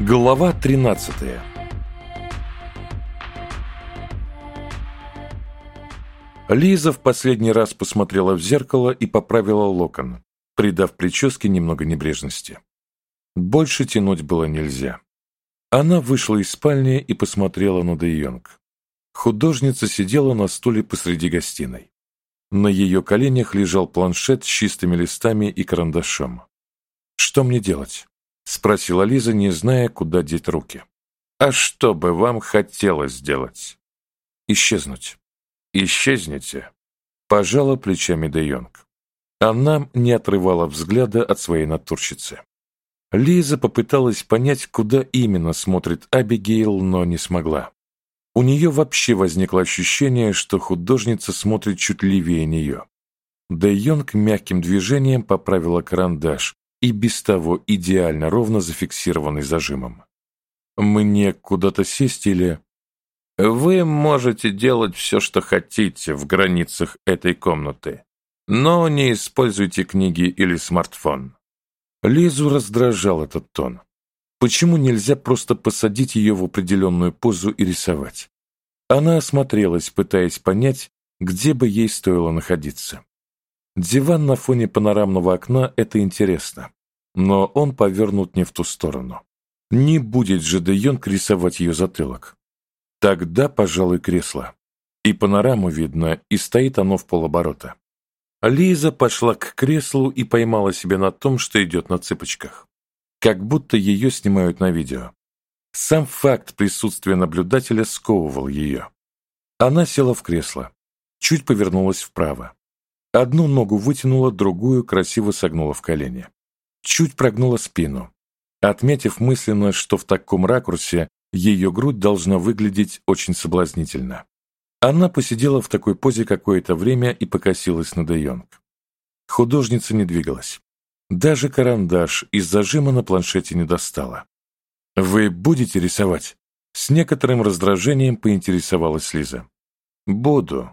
Глава 13 Лиза в последний раз посмотрела в зеркало и поправила локон, придав прическе немного небрежности. Больше тянуть было нельзя. Она вышла из спальни и посмотрела на Де Йонг. Художница сидела на стуле посреди гостиной. На ее коленях лежал планшет с чистыми листами и карандашом. «Что мне делать?» — спросила Лиза, не зная, куда деть руки. «А что бы вам хотелось сделать?» «Исчезнуть». «Исчезните», — пожала плечами Де Йонг. Она не отрывала взгляда от своей натурщицы. Лиза попыталась понять, куда именно смотрит Абигейл, но не смогла. У нее вообще возникло ощущение, что художница смотрит чуть левее нее. Де Йонг мягким движением поправила карандаш, и без того идеально ровно зафиксированный зажимом. Мне куда-то сесть или... Вы можете делать все, что хотите в границах этой комнаты, но не используйте книги или смартфон. Лизу раздражал этот тон. Почему нельзя просто посадить ее в определенную позу и рисовать? Она осмотрелась, пытаясь понять, где бы ей стоило находиться. Диван на фоне панорамного окна – это интересно, но он повернут не в ту сторону. Не будет же Де Йонг рисовать ее затылок. Тогда, пожалуй, кресло. И панораму видно, и стоит оно в полоборота. Лиза пошла к креслу и поймала себя на том, что идет на цыпочках. Как будто ее снимают на видео. Сам факт присутствия наблюдателя сковывал ее. Она села в кресло, чуть повернулась вправо. Одну ногу вытянула, другую красиво согнула в колени. Чуть прогнула спину, отметив мысленно, что в таком ракурсе ее грудь должна выглядеть очень соблазнительно. Она посидела в такой позе какое-то время и покосилась на Де. Художница не двигалась. Даже карандаш из зажима на планшете не достала. «Вы будете рисовать?» С некоторым раздражением поинтересовалась Лиза. «Буду».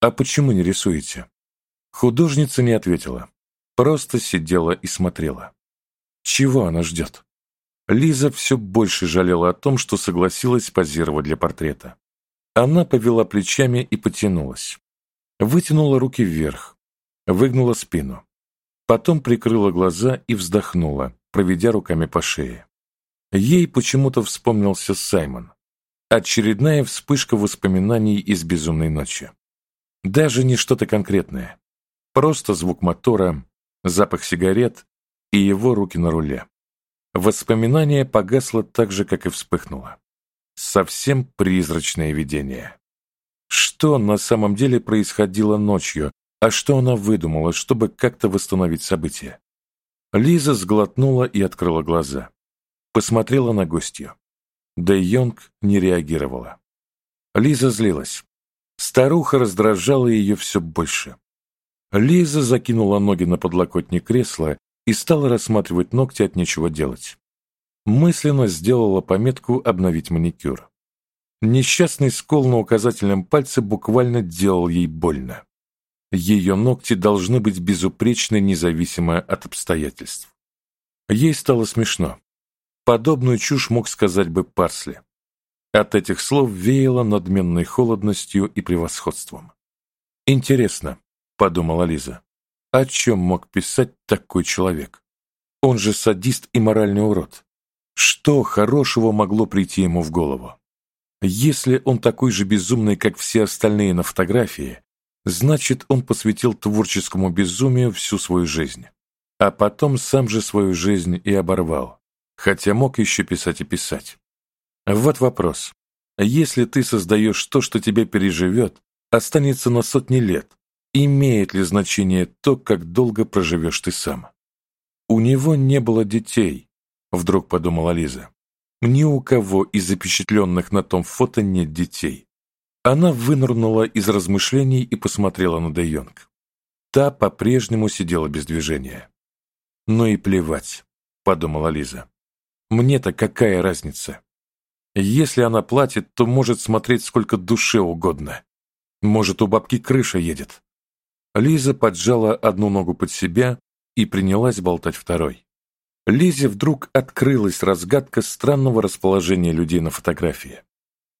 «А почему не рисуете?» Художница не ответила, просто сидела и смотрела. Чего она ждет? Лиза все больше жалела о том, что согласилась позировать для портрета. Она повела плечами и потянулась. Вытянула руки вверх, выгнула спину. Потом прикрыла глаза и вздохнула, проведя руками по шее. Ей почему-то вспомнился Саймон. Очередная вспышка воспоминаний из безумной ночи. Даже не что-то конкретное. Просто звук мотора, запах сигарет и его руки на руле. Воспоминание погасло так же, как и вспыхнуло. Совсем призрачное видение. Что на самом деле происходило ночью, а что она выдумала, чтобы как-то восстановить события? Лиза сглотнула и открыла глаза. Посмотрела на гостью. Дэ Йонг не реагировала. Лиза злилась. Старуха раздражала ее все больше. Лиза закинула ноги на подлокотник кресла и стала рассматривать ногти от нечего делать. Мысленно сделала пометку «обновить маникюр». Несчастный скол на указательном пальце буквально делал ей больно. Ее ногти должны быть безупречны, независимо от обстоятельств. Ей стало смешно. Подобную чушь мог сказать бы Парсли. От этих слов веяло надменной холодностью и превосходством. Интересно, подумала Лиза. О чем мог писать такой человек? Он же садист и моральный урод. Что хорошего могло прийти ему в голову? Если он такой же безумный, как все остальные на фотографии, значит, он посвятил творческому безумию всю свою жизнь. А потом сам же свою жизнь и оборвал, хотя мог еще писать и писать. Вот вопрос. Если ты создаешь то, что тебя переживет, останется на сотни лет, Имеет ли значение то, как долго проживешь ты сам? У него не было детей, вдруг подумала Лиза. Ни у кого из запечатленных на том фото нет детей. Она вынырнула из размышлений и посмотрела на Де. Та по-прежнему сидела без движения. «Ну и плевать», — подумала Лиза. «Мне-то какая разница? Если она платит, то может смотреть сколько душе угодно. Может, у бабки крыша едет. Лиза поджала одну ногу под себя и принялась болтать второй. Лизе вдруг открылась разгадка странного расположения людей на фотографии.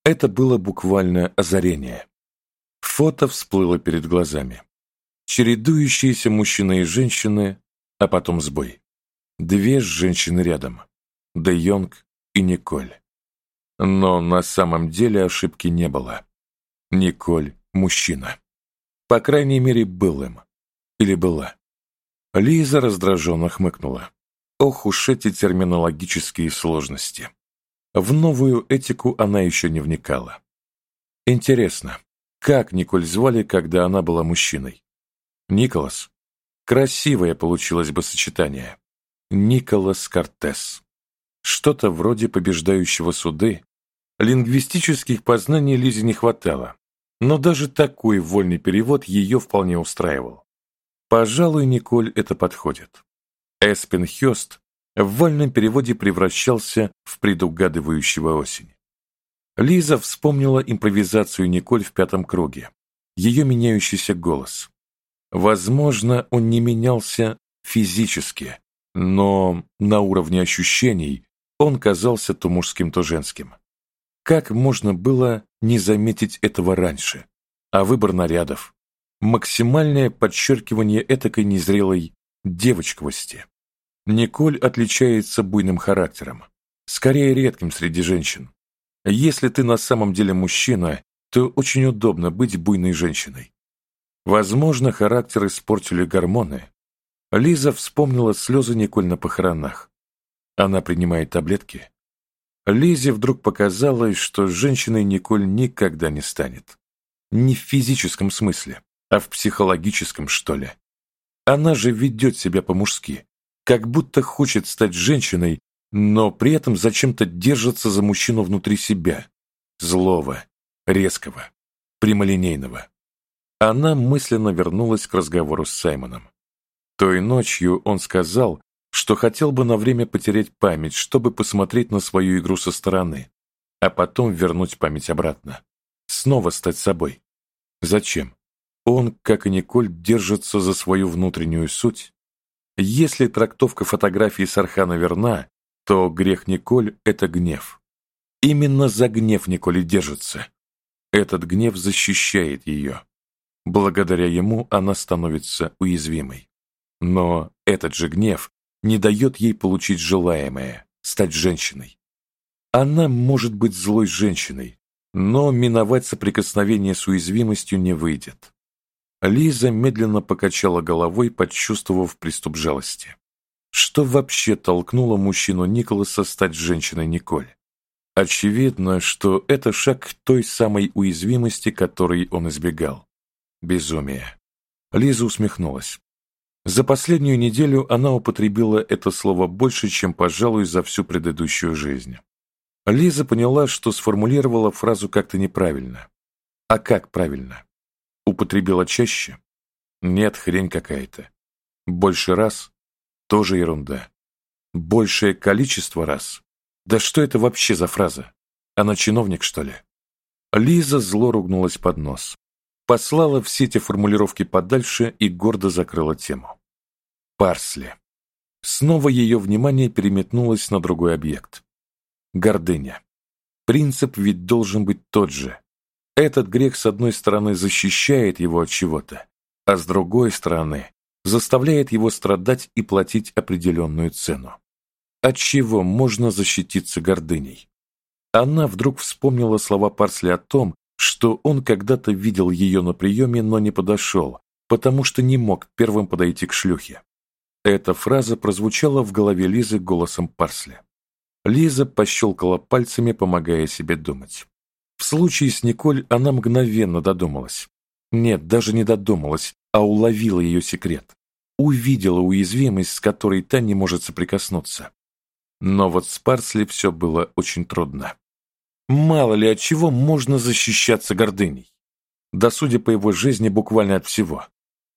Это было буквально озарение. Фото всплыло перед глазами. Чередующиеся мужчины и женщины, а потом сбой. Две женщины рядом. Де Йонг и Николь. Но на самом деле ошибки не было. Николь – мужчина. По крайней мере, был им. Или была. Лиза раздраженно хмыкнула. Ох уж эти терминологические сложности. В новую этику она еще не вникала. Интересно, как Николь звали, когда она была мужчиной? Николас. Красивое получилось бы сочетание. Николас Кортес. Что-то вроде побеждающего суды. Лингвистических познаний Лизе не хватало, но даже такой вольный перевод ее вполне устраивал. Пожалуй, Николь это подходит. Эспен Хёст в вольном переводе превращался в предугадывающего осень. Лиза вспомнила импровизацию Николь в пятом круге, ее меняющийся голос. Возможно, он не менялся физически, но на уровне ощущений он казался то мужским, то женским. Как можно было не заметить этого раньше? А выбор нарядов, максимальное подчеркивание этакой незрелой девочковости. Николь отличается буйным характером, скорее редким среди женщин. Если ты на самом деле мужчина, то очень удобно быть буйной женщиной. Возможно, характер испортили гормоны. Лиза вспомнила слезы Николь на похоронах. Она принимает таблетки. Лизе вдруг показалось, что женщиной Николь никогда не станет. Не в физическом смысле, а в психологическом, что ли. Она же ведет себя по-мужски, как будто хочет стать женщиной, но при этом зачем-то держится за мужчину внутри себя, злого, резкого, прямолинейного. Она мысленно вернулась к разговору с Саймоном. Той ночью он сказал, что хотел бы на время потерять память, чтобы посмотреть на свою игру со стороны, а потом вернуть память обратно. Снова стать собой. Зачем? Он, как и Николь, держится за свою внутреннюю суть. Если трактовка фотографии Сархана верна, то грех Николь – это гнев. Именно за гнев Николь держится. Этот гнев защищает ее. Благодаря ему она становится уязвимой. Но этот же гнев не дает ей получить желаемое – стать женщиной. Она может быть злой женщиной, но миновать соприкосновение с уязвимостью не выйдет. Лиза медленно покачала головой, почувствовав приступ жалости. Что вообще толкнуло мужчину Николаса стать женщиной Николь? Очевидно, что это шаг к той самой уязвимости, которой он избегал. Безумие. Лиза усмехнулась. За последнюю неделю она употребила это слово больше, чем, пожалуй, за всю предыдущую жизнь. Лиза поняла, что сформулировала фразу как-то неправильно. А как правильно? Употребила чаще? Нет, хрень какая-то. Больше раз? Тоже ерунда. Большее количество раз? Да что это вообще за фраза? Она чиновник, что ли? Лиза зло ругнулась под нос. Послала все эти формулировки подальше и гордо закрыла тему. Парсли. Снова ее внимание переметнулось на другой объект. Гордыня. Принцип ведь должен быть тот же. Этот грех, с одной стороны, защищает его от чего-то, а с другой стороны, заставляет его страдать и платить определенную цену. От чего можно защититься гордыней? Она вдруг вспомнила слова Парсли о том, что он когда-то видел ее на приеме, но не подошел, потому что не мог первым подойти к шлюхе. Эта фраза прозвучала в голове Лизы голосом Парсли. Лиза пощелкала пальцами, помогая себе думать. В случае с Николь она мгновенно додумалась. Нет, даже не додумалась, а уловила ее секрет. Увидела уязвимость, с которой та не может соприкоснуться. Но вот с Парсли все было очень трудно. Мало ли от чего можно защищаться гордыней. Да судя по его жизни, буквально от всего.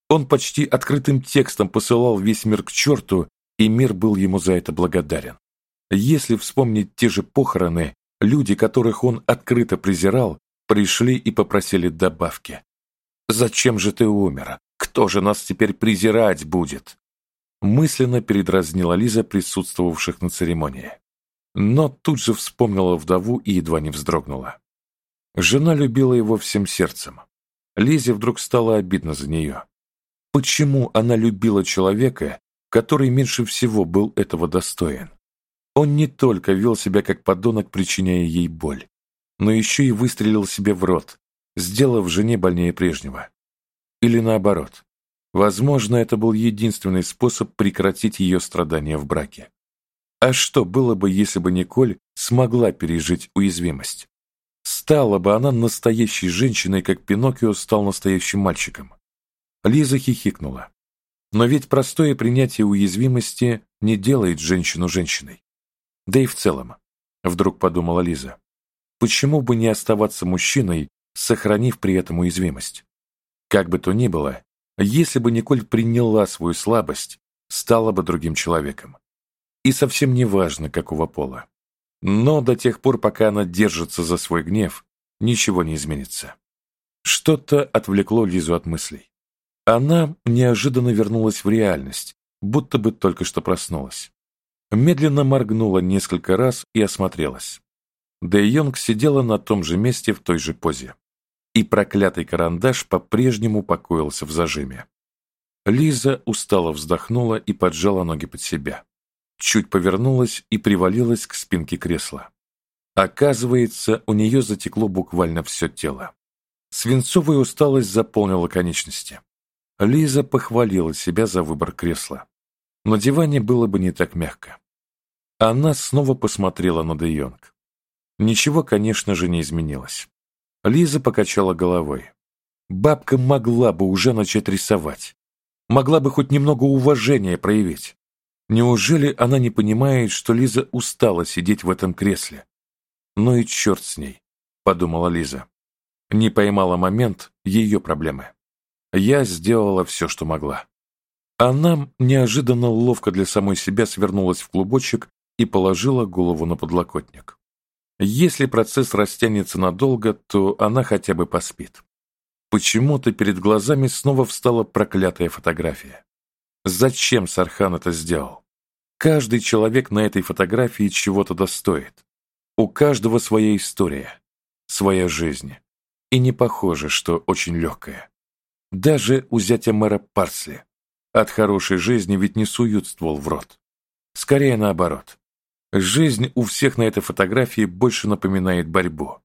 Он почти открытым текстом посылал весь мир к черту, и мир был ему за это благодарен. Если вспомнить те же похороны, Люди, которых он открыто презирал, пришли и попросили добавки. «Зачем же ты умер? Кто же нас теперь презирать будет?» мысленно передразнила Лиза присутствовавших на церемонии. Но тут же вспомнила вдову и едва не вздрогнула. Жена любила его всем сердцем. Лизе вдруг стало обидно за нее. Почему она любила человека, который меньше всего был этого достоин? Он не только вел себя как подонок, причиняя ей боль, но еще и выстрелил себе в рот, сделав жене больнее прежнего. Или наоборот. Возможно, это был единственный способ прекратить ее страдания в браке. А что было бы, если бы Николь смогла пережить уязвимость? Стала бы она настоящей женщиной, как Пиноккио стал настоящим мальчиком. Лиза хихикнула. Но ведь простое принятие уязвимости не делает женщину женщиной. Да и в целом, вдруг подумала Лиза, почему бы не оставаться мужчиной, сохранив при этом уязвимость? Как бы то ни было, если бы Николь приняла свою слабость, стала бы другим человеком. И совсем не важно, какого пола. Но до тех пор, пока она держится за свой гнев, ничего не изменится. Что-то отвлекло Лизу от мыслей. Она неожиданно вернулась в реальность, будто бы только что проснулась. Медленно моргнула несколько раз и осмотрелась. Дэ Йонг сидела на том же месте в той же позе. И проклятый карандаш по-прежнему покоился в зажиме. Лиза устало вздохнула и поджала ноги под себя чуть повернулась и привалилась к спинке кресла. Оказывается, у нее затекло буквально все тело. Свинцовая усталость заполнила конечности. Лиза похвалила себя за выбор кресла. На диване было бы не так мягко. Она снова посмотрела на Де. Ничего, конечно же, не изменилось. Лиза покачала головой. Бабка могла бы уже начать рисовать. Могла бы хоть немного уважения проявить. Неужели она не понимает, что Лиза устала сидеть в этом кресле? Ну и черт с ней, подумала Лиза. Не поймала момент ее проблемы. Я сделала все, что могла. Она неожиданно ловко для самой себя свернулась в клубочек и положила голову на подлокотник. Если процесс растянется надолго, то она хотя бы поспит. Почему-то перед глазами снова встала проклятая фотография. Зачем Сархан это сделал? Каждый человек на этой фотографии чего-то достоит. У каждого своя история, своя жизнь. И не похоже, что очень легкая. Даже у зятя мэра Парсли. От хорошей жизни ведь не суют ствол в рот. Скорее наоборот. Жизнь у всех на этой фотографии больше напоминает борьбу.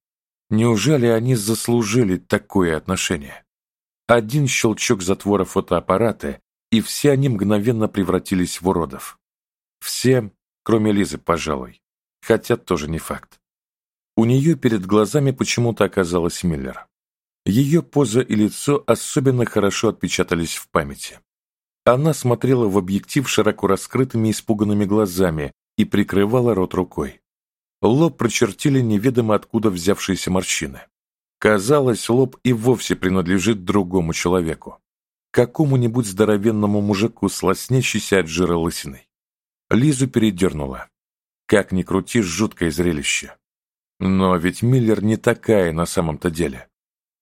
Неужели они заслужили такое отношение? Один щелчок затвора фотоаппарата, и все они мгновенно превратились в уродов. Все, кроме Лизы, пожалуй. Хотя тоже не факт. У нее перед глазами почему-то оказалась Миллер. Ее поза и лицо особенно хорошо отпечатались в памяти. Она смотрела в объектив широко раскрытыми испуганными глазами и прикрывала рот рукой. Лоб прочертили неведомо откуда взявшиеся морщины. Казалось, лоб и вовсе принадлежит другому человеку. Какому-нибудь здоровенному мужику с лоснящейся от жира лысиной. Лизу передернула. Как ни крути, жуткое зрелище. Но ведь Миллер не такая на самом-то деле.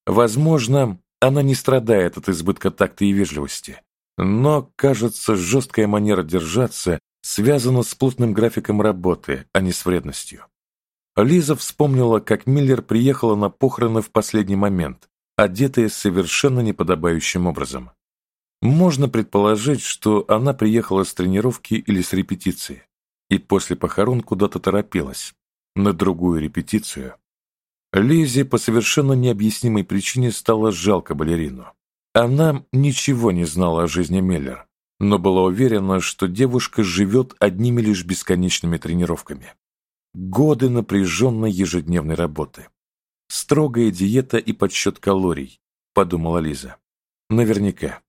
Возможно, она не страдает от избытка такта и вежливости. Но, кажется, жесткая манера держаться связана с плотным графиком работы, а не с вредностью. Лиза вспомнила, как Миллер приехала на похороны в последний момент, одетая совершенно неподобающим образом. Можно предположить, что она приехала с тренировки или с репетиции, и после похорон куда-то торопилась, на другую репетицию. Лизе по совершенно необъяснимой причине стало жалко балерину. Она ничего не знала о жизни Миллер, но была уверена, что девушка живет одними лишь бесконечными тренировками. Годы напряженной ежедневной работы. Строгая диета и подсчет калорий, подумала Лиза. Наверняка.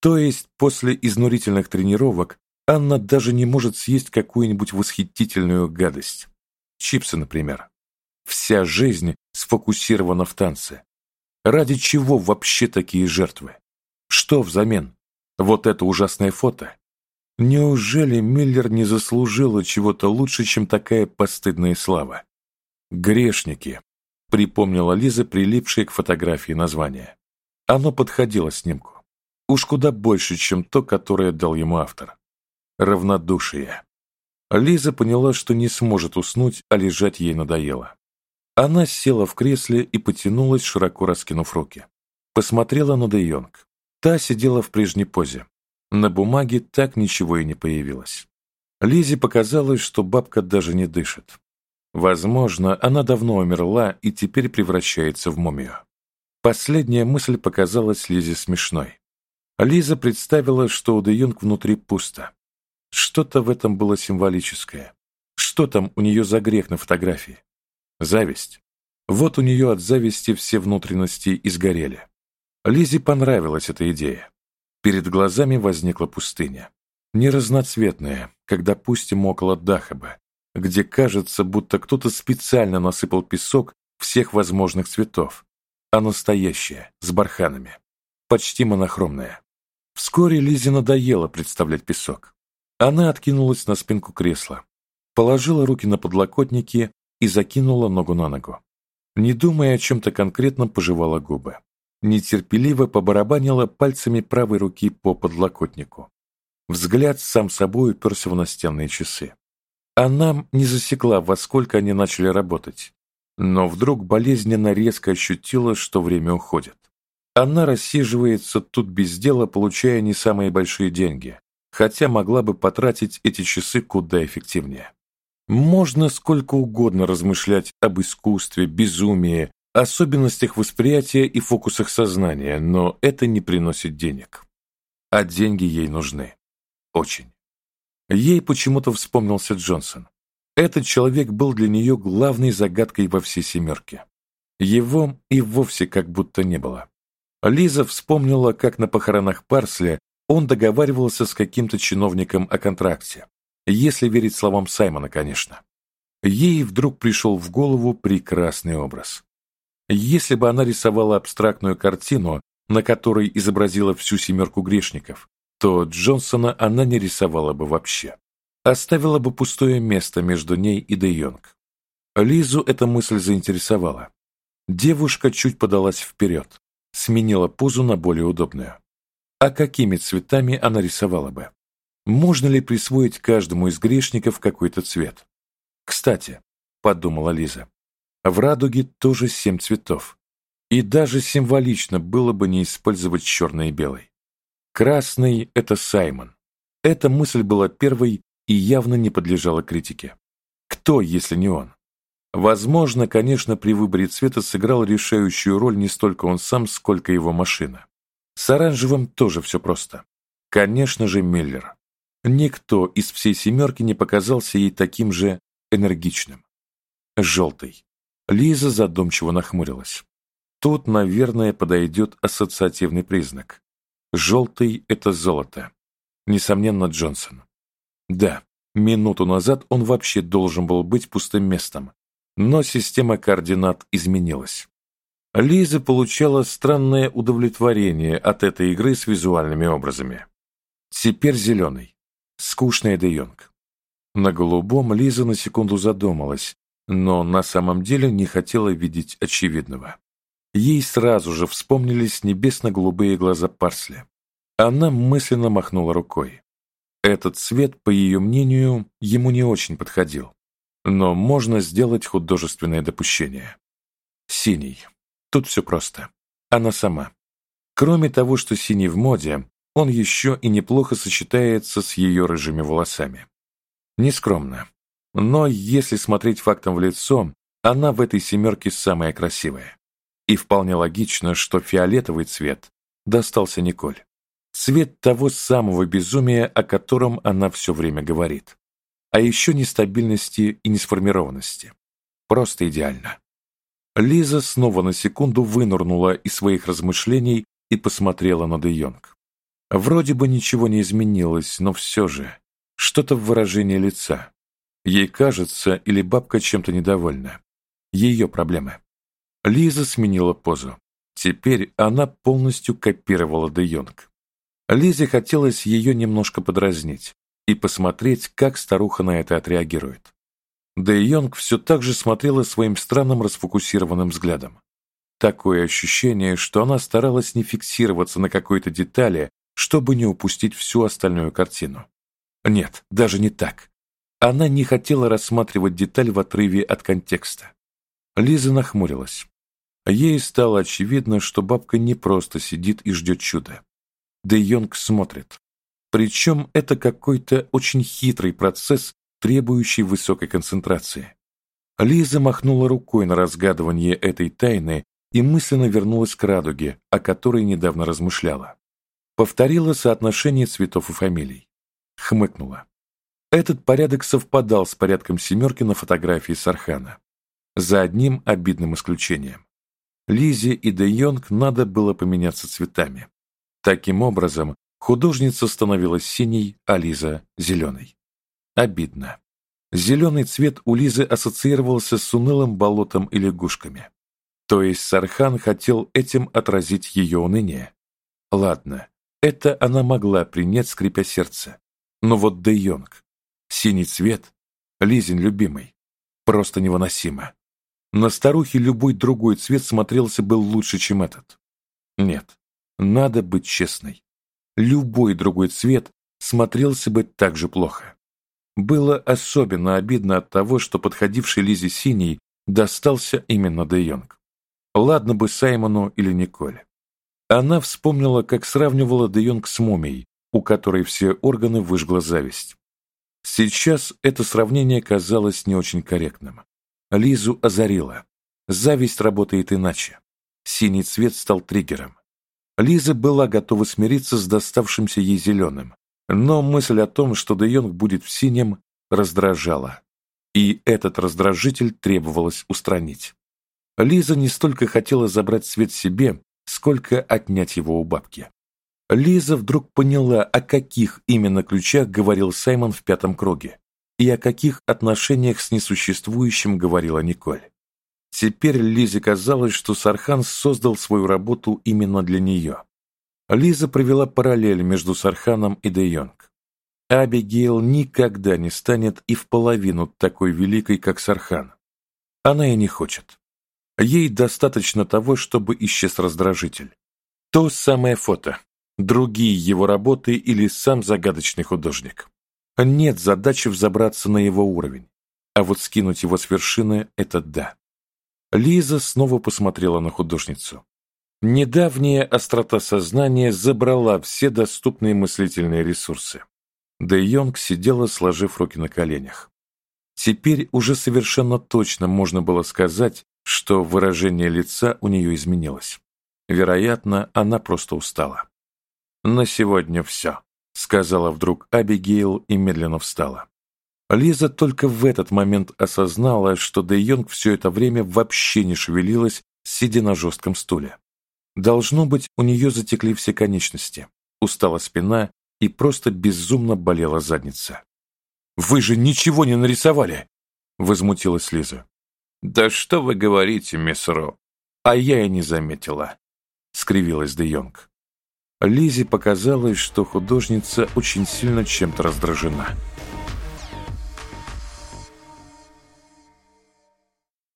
То есть после изнурительных тренировок Анна даже не может съесть какую-нибудь восхитительную гадость. Чипсы, например. Вся жизнь сфокусирована в танце. Ради чего вообще такие жертвы? Что взамен? Вот это ужасное фото? Неужели Миллер не заслужила чего-то лучше, чем такая постыдная слава? Грешники, припомнила Лиза, прилипшая к фотографии название. Оно подходило снимку. Уж куда больше, чем то, которое дал ему автор. равнодушие. Лиза поняла, что не сможет уснуть, а лежать ей надоело. Она села в кресле и потянулась, широко раскинув руки. Посмотрела на Де Йонг. Та сидела в прежней позе. На бумаге так ничего и не появилось. Лизе показалось, что бабка даже не дышит. Возможно, она давно умерла и теперь превращается в мумию. Последняя мысль показалась Лизе смешной. Лиза представила, что у Де внутри пусто. Что-то в этом было символическое. Что там у нее за грех на фотографии? Зависть. Вот у нее от зависти все внутренности изгорели. Лизе понравилась эта идея. Перед глазами возникла пустыня. Не разноцветная, как, допустим, около Дахаба, где кажется, будто кто-то специально насыпал песок всех возможных цветов, а настоящая, с барханами, почти монохромная. Вскоре Лизе надоело представлять песок. Она откинулась на спинку кресла, положила руки на подлокотники и закинула ногу на ногу. Не думая о чем-то конкретном, пожевала губы. Нетерпеливо побарабанила пальцами правой руки по подлокотнику. Взгляд сам собой уперся в настенные часы. Она не засекла, во сколько они начали работать, но вдруг болезненно резко ощутила, что время уходит. Она рассиживается тут без дела, получая не самые большие деньги, хотя могла бы потратить эти часы куда эффективнее. Можно сколько угодно размышлять об искусстве, безумии, особенностях восприятия и фокусах сознания, но это не приносит денег. А деньги ей нужны. Очень. Ей почему-то вспомнился Джонсон. Этот человек был для нее главной загадкой во всей семерке. Его и вовсе как будто не было. Лиза вспомнила, как на похоронах Парсли он договаривался с каким-то чиновником о контракте, если верить словам Саймона, конечно. Ей вдруг пришел в голову прекрасный образ. Если бы она рисовала абстрактную картину, на которой изобразила всю семерку грешников, то Джонсона она не рисовала бы вообще. Оставила бы пустое место между ней и Де Йонг. Лизу эта мысль заинтересовала. Девушка чуть подалась вперед, сменила позу на более удобную. А какими цветами она рисовала бы? Можно ли присвоить каждому из грешников какой-то цвет? Кстати, подумала Лиза, в радуге тоже семь цветов. И даже символично было бы не использовать черный и белый. Красный — это Саймон. Эта мысль была первой и явно не подлежала критике. Кто, если не он? Возможно, конечно, при выборе цвета сыграл решающую роль не столько он сам, сколько его машина. С оранжевым тоже все просто. Конечно же, Миллер. Никто из всей семерки не показался ей таким же энергичным. Желтый. Лиза задумчиво нахмурилась. Тут, наверное, подойдет ассоциативный признак. Желтый — это золото. Несомненно, Джонсон. Да, минуту назад он вообще должен был быть пустым местом, но система координат изменилась. Лиза получала странное удовлетворение от этой игры с визуальными образами. Теперь зеленый. Скучный Де Йонг. На голубом Лиза на секунду задумалась, но на самом деле не хотела видеть очевидного. Ей сразу же вспомнились небесно-голубые глаза Парсли. Она мысленно махнула рукой. Этот цвет, по ее мнению, ему не очень подходил. Но можно сделать художественное допущение. Синий. Тут все просто. Она сама. Кроме того, что синий в моде, он еще и неплохо сочетается с ее рыжими волосами. Нескромно. Но если смотреть фактом в лицо, она в этой семерке самая красивая. И вполне логично, что фиолетовый цвет достался Николь. Цвет того самого безумия, о котором она все время говорит. А еще нестабильности и несформированности. Просто идеально. Лиза снова на секунду вынырнула из своих размышлений и посмотрела на Де Йонг. Вроде бы ничего не изменилось, но все же что-то в выражении лица. Ей кажется, или бабка чем-то недовольна. Ее проблемы. Лиза сменила позу. Теперь она полностью копировала Де Йонг. Лизе хотелось ее немножко подразнить и посмотреть, как старуха на это отреагирует. Дэ Йонг все так же смотрела своим странным расфокусированным взглядом. Такое ощущение, что она старалась не фиксироваться на какой-то детали, чтобы не упустить всю остальную картину. Нет, даже не так. Она не хотела рассматривать деталь в отрыве от контекста. Лиза нахмурилась. Ей стало очевидно, что бабка не просто сидит и ждет чуда. Де Йонг смотрит. Причем это какой-то очень хитрый процесс, требующий высокой концентрации. Лиза махнула рукой на разгадывание этой тайны и мысленно вернулась к радуге, о которой недавно размышляла. Повторила соотношение цветов и фамилий. Хмыкнула. Этот порядок совпадал с порядком семерки на фотографии Сархана. За одним обидным исключением. Лизе и Де Йонг надо было поменяться цветами. Таким образом, художница становилась синей, а Лиза – зеленой. Обидно. Зеленый цвет у Лизы ассоциировался с унылым болотом и лягушками. То есть Сархан хотел этим отразить ее уныние. Ладно, это она могла принять, скрипя сердце. Но вот Де Йонг, синий цвет, Лизин любимый, просто невыносимо. На старухе любой другой цвет смотрелся бы лучше, чем этот. Нет, надо быть честной. Любой другой цвет смотрелся бы так же плохо. Было особенно обидно от того, что подходивший Лизе синий достался именно Де Йонг. Ладно бы Саймону или Николь. Она вспомнила, как сравнивала Де Йонг с мумией, у которой все органы выжгла зависть. Сейчас это сравнение казалось не очень корректным. Лизу озарило. Зависть работает иначе. Синий цвет стал триггером. Лиза была готова смириться с доставшимся ей зеленым, но мысль о том, что Де Йонг будет в синем, раздражала. И этот раздражитель требовалось устранить. Лиза не столько хотела забрать цвет себе, сколько отнять его у бабки. Лиза вдруг поняла, о каких именно ключах говорил Саймон в пятом круге и о каких отношениях с несуществующим говорила Николь. Теперь Лизе казалось, что Сархан создал свою работу именно для нее. Лиза провела параллель между Сарханом и Де Йонг. Абигейл никогда не станет и в половину такой великой, как Сархан. Она и не хочет. Ей достаточно того, чтобы исчез раздражитель. То самое фото, другие его работы или сам загадочный художник. Нет задачи взобраться на его уровень, а вот скинуть его с вершины – это да. Лиза снова посмотрела на художницу. Недавняя острота сознания забрала все доступные мыслительные ресурсы. Де Йонг сидела, сложив руки на коленях. Теперь уже совершенно точно можно было сказать, что выражение лица у нее изменилось. Вероятно, она просто устала. «На сегодня все», сказала вдруг Абигейл и медленно встала. Лиза только в этот момент осознала, что Де Йонг все это время вообще не шевелилась, сидя на жестком стуле. Должно быть, у нее затекли все конечности, устала спина и просто безумно болела задница. «Вы же ничего не нарисовали!» — возмутилась Лиза. «Да что вы говорите, мисс Ро? А я и не заметила», — скривилась Де Йонг. Лизе показалось, что художница очень сильно чем-то раздражена.